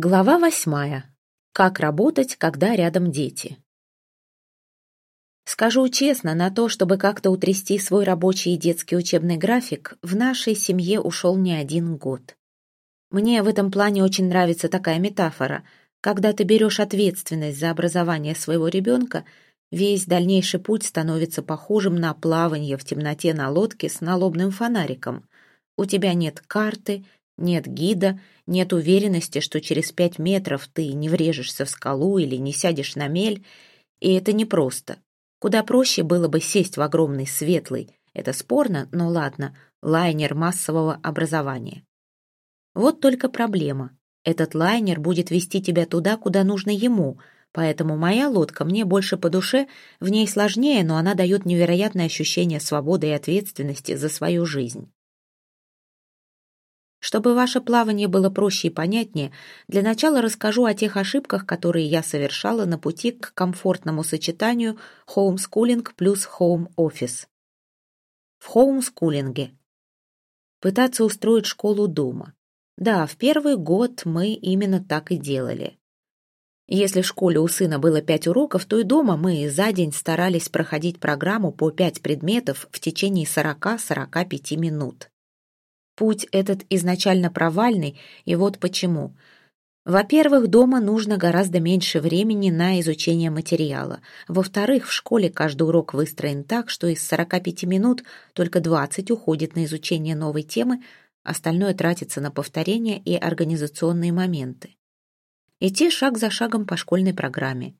Глава восьмая. Как работать, когда рядом дети? Скажу честно, на то, чтобы как-то утрясти свой рабочий и детский учебный график, в нашей семье ушел не один год. Мне в этом плане очень нравится такая метафора. Когда ты берешь ответственность за образование своего ребенка, весь дальнейший путь становится похожим на плавание в темноте на лодке с налобным фонариком. У тебя нет карты, нет гида, нет уверенности, что через пять метров ты не врежешься в скалу или не сядешь на мель, и это непросто. Куда проще было бы сесть в огромный светлый, это спорно, но ладно, лайнер массового образования. Вот только проблема. Этот лайнер будет вести тебя туда, куда нужно ему, поэтому моя лодка мне больше по душе, в ней сложнее, но она дает невероятное ощущение свободы и ответственности за свою жизнь. Чтобы ваше плавание было проще и понятнее, для начала расскажу о тех ошибках, которые я совершала на пути к комфортному сочетанию хоумскулинг плюс хоум-офис. В хоумскулинге. Пытаться устроить школу дома. Да, в первый год мы именно так и делали. Если в школе у сына было пять уроков, то и дома мы за день старались проходить программу по пять предметов в течение 40-45 минут. Путь этот изначально провальный, и вот почему. Во-первых, дома нужно гораздо меньше времени на изучение материала. Во-вторых, в школе каждый урок выстроен так, что из 45 минут только 20 уходит на изучение новой темы, остальное тратится на повторения и организационные моменты. Идти шаг за шагом по школьной программе.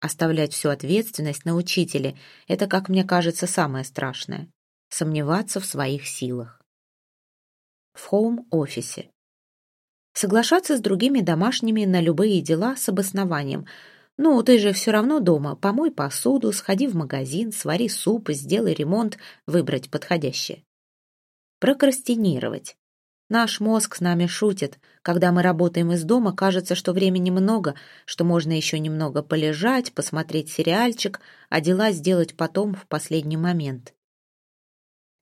Оставлять всю ответственность на учителе – это, как мне кажется, самое страшное. Сомневаться в своих силах в хоум-офисе. Соглашаться с другими домашними на любые дела с обоснованием. «Ну, ты же все равно дома. Помой посуду, сходи в магазин, свари суп, сделай ремонт, выбрать подходящее». Прокрастинировать. Наш мозг с нами шутит. Когда мы работаем из дома, кажется, что времени много, что можно еще немного полежать, посмотреть сериальчик, а дела сделать потом, в последний момент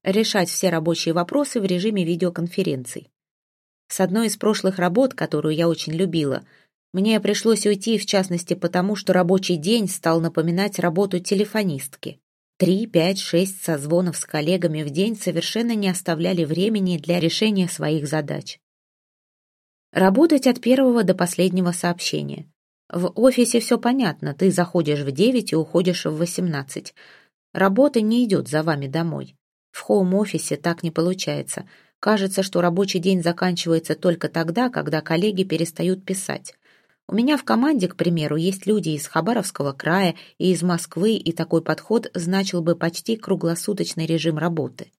решать все рабочие вопросы в режиме видеоконференций. С одной из прошлых работ, которую я очень любила, мне пришлось уйти, в частности, потому что рабочий день стал напоминать работу телефонистки. Три, пять, шесть созвонов с коллегами в день совершенно не оставляли времени для решения своих задач. Работать от первого до последнего сообщения. В офисе все понятно, ты заходишь в девять и уходишь в восемнадцать. Работа не идет за вами домой. В хоум-офисе так не получается. Кажется, что рабочий день заканчивается только тогда, когда коллеги перестают писать. У меня в команде, к примеру, есть люди из Хабаровского края и из Москвы, и такой подход значил бы почти круглосуточный режим работы.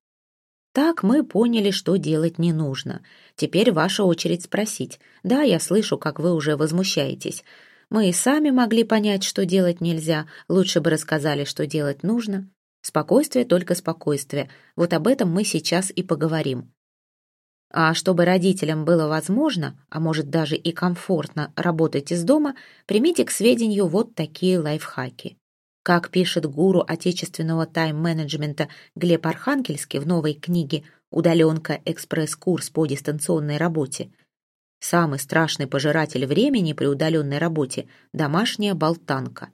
Так мы поняли, что делать не нужно. Теперь ваша очередь спросить. Да, я слышу, как вы уже возмущаетесь. Мы и сами могли понять, что делать нельзя, лучше бы рассказали, что делать нужно. Спокойствие только спокойствие. Вот об этом мы сейчас и поговорим. А чтобы родителям было возможно, а может даже и комфортно работать из дома, примите к сведению вот такие лайфхаки. Как пишет гуру отечественного тайм-менеджмента Глеб Архангельский в новой книге «Удаленка. Экспресс-курс по дистанционной работе», самый страшный пожиратель времени при удаленной работе – домашняя болтанка.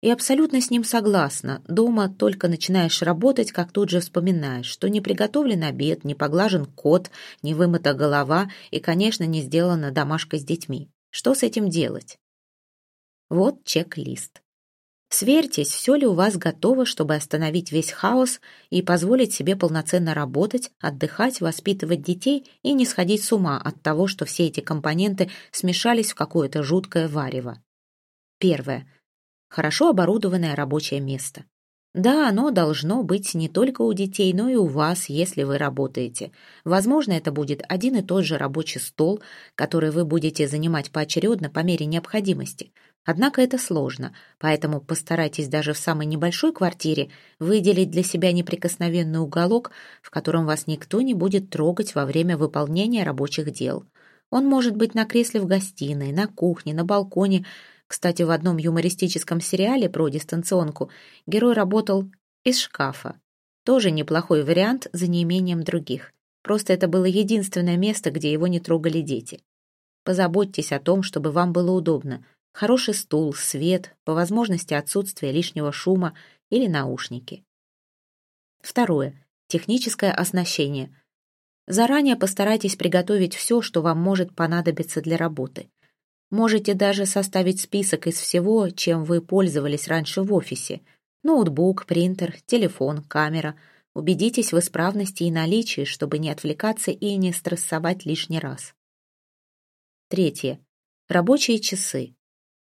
И абсолютно с ним согласна. Дома только начинаешь работать, как тут же вспоминаешь, что не приготовлен обед, не поглажен кот, не вымыта голова и, конечно, не сделана домашка с детьми. Что с этим делать? Вот чек-лист. Сверьтесь, все ли у вас готово, чтобы остановить весь хаос и позволить себе полноценно работать, отдыхать, воспитывать детей и не сходить с ума от того, что все эти компоненты смешались в какое-то жуткое варево. Первое хорошо оборудованное рабочее место. Да, оно должно быть не только у детей, но и у вас, если вы работаете. Возможно, это будет один и тот же рабочий стол, который вы будете занимать поочередно по мере необходимости. Однако это сложно, поэтому постарайтесь даже в самой небольшой квартире выделить для себя неприкосновенный уголок, в котором вас никто не будет трогать во время выполнения рабочих дел. Он может быть на кресле в гостиной, на кухне, на балконе, кстати, в одном юмористическом сериале про дистанционку герой работал из шкафа. Тоже неплохой вариант за неимением других. Просто это было единственное место, где его не трогали дети. Позаботьтесь о том, чтобы вам было удобно. Хороший стул, свет, по возможности отсутствие лишнего шума или наушники. Второе. Техническое оснащение. Заранее постарайтесь приготовить все, что вам может понадобиться для работы. Можете даже составить список из всего, чем вы пользовались раньше в офисе. Ноутбук, принтер, телефон, камера. Убедитесь в исправности и наличии, чтобы не отвлекаться и не стрессовать лишний раз. Третье. Рабочие часы.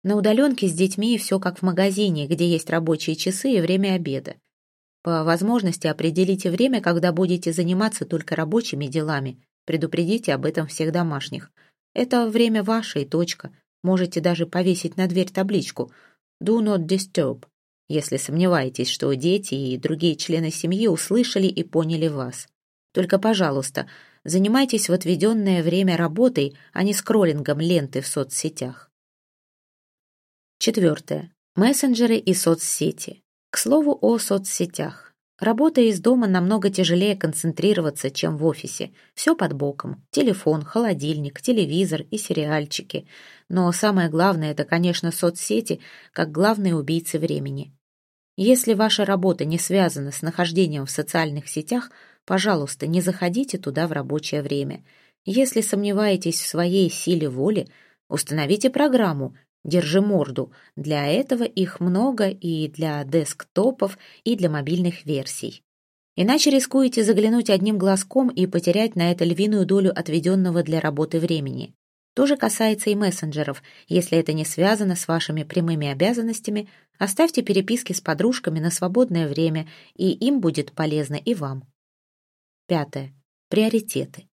На удаленке с детьми все как в магазине, где есть рабочие часы и время обеда. По возможности определите время, когда будете заниматься только рабочими делами. Предупредите об этом всех домашних. Это время ваше и точка. Можете даже повесить на дверь табличку «Do not disturb», если сомневаетесь, что дети и другие члены семьи услышали и поняли вас. Только, пожалуйста, занимайтесь в отведенное время работой, а не скроллингом ленты в соцсетях. Четвертое. Мессенджеры и соцсети. К слову о соцсетях. Работая из дома намного тяжелее концентрироваться, чем в офисе. Все под боком. Телефон, холодильник, телевизор и сериальчики. Но самое главное – это, конечно, соцсети, как главные убийцы времени. Если ваша работа не связана с нахождением в социальных сетях, пожалуйста, не заходите туда в рабочее время. Если сомневаетесь в своей силе воли, установите программу, Держи морду. Для этого их много и для десктопов, и для мобильных версий. Иначе рискуете заглянуть одним глазком и потерять на это львиную долю отведенного для работы времени. То же касается и мессенджеров. Если это не связано с вашими прямыми обязанностями, оставьте переписки с подружками на свободное время, и им будет полезно и вам. Пятое. Приоритеты.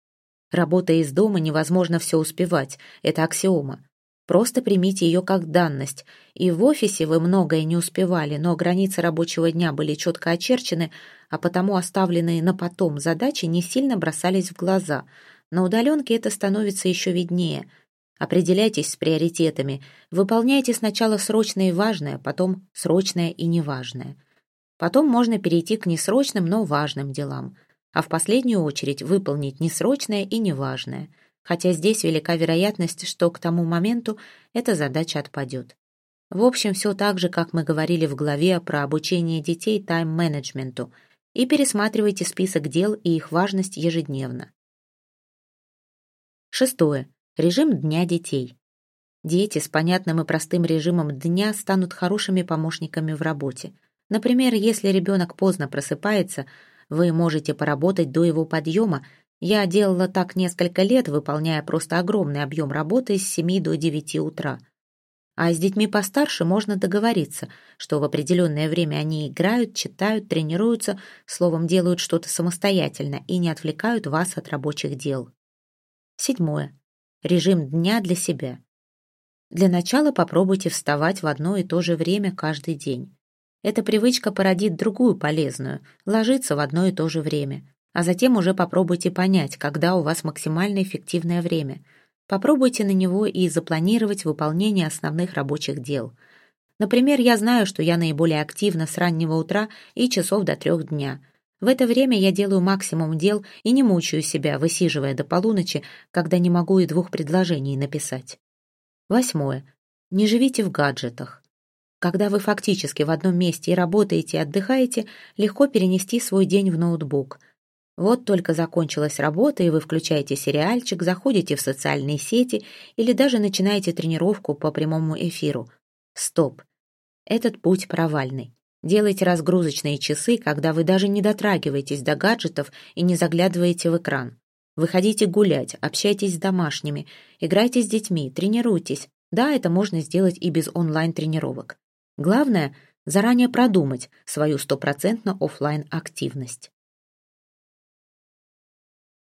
Работая из дома невозможно все успевать, это аксиома. Просто примите ее как данность. И в офисе вы многое не успевали, но границы рабочего дня были четко очерчены, а потому оставленные на потом задачи не сильно бросались в глаза. На удаленке это становится еще виднее. Определяйтесь с приоритетами. Выполняйте сначала срочное и важное, потом срочное и неважное. Потом можно перейти к несрочным, но важным делам. А в последнюю очередь выполнить несрочное и неважное – хотя здесь велика вероятность, что к тому моменту эта задача отпадет. В общем, все так же, как мы говорили в главе про обучение детей тайм-менеджменту, и пересматривайте список дел и их важность ежедневно. Шестое. Режим дня детей. Дети с понятным и простым режимом дня станут хорошими помощниками в работе. Например, если ребенок поздно просыпается, вы можете поработать до его подъема я делала так несколько лет, выполняя просто огромный объем работы с 7 до 9 утра. А с детьми постарше можно договориться, что в определенное время они играют, читают, тренируются, словом, делают что-то самостоятельно и не отвлекают вас от рабочих дел. Седьмое. Режим дня для себя. Для начала попробуйте вставать в одно и то же время каждый день. Эта привычка породит другую полезную – ложиться в одно и то же время а затем уже попробуйте понять, когда у вас максимально эффективное время. Попробуйте на него и запланировать выполнение основных рабочих дел. Например, я знаю, что я наиболее активна с раннего утра и часов до трех дня. В это время я делаю максимум дел и не мучаю себя, высиживая до полуночи, когда не могу и двух предложений написать. Восьмое. Не живите в гаджетах. Когда вы фактически в одном месте и работаете, и отдыхаете, легко перенести свой день в ноутбук – вот только закончилась работа, и вы включаете сериальчик, заходите в социальные сети или даже начинаете тренировку по прямому эфиру. Стоп. Этот путь провальный. Делайте разгрузочные часы, когда вы даже не дотрагиваетесь до гаджетов и не заглядываете в экран. Выходите гулять, общайтесь с домашними, играйте с детьми, тренируйтесь. Да, это можно сделать и без онлайн-тренировок. Главное – заранее продумать свою стопроцентно офлайн активность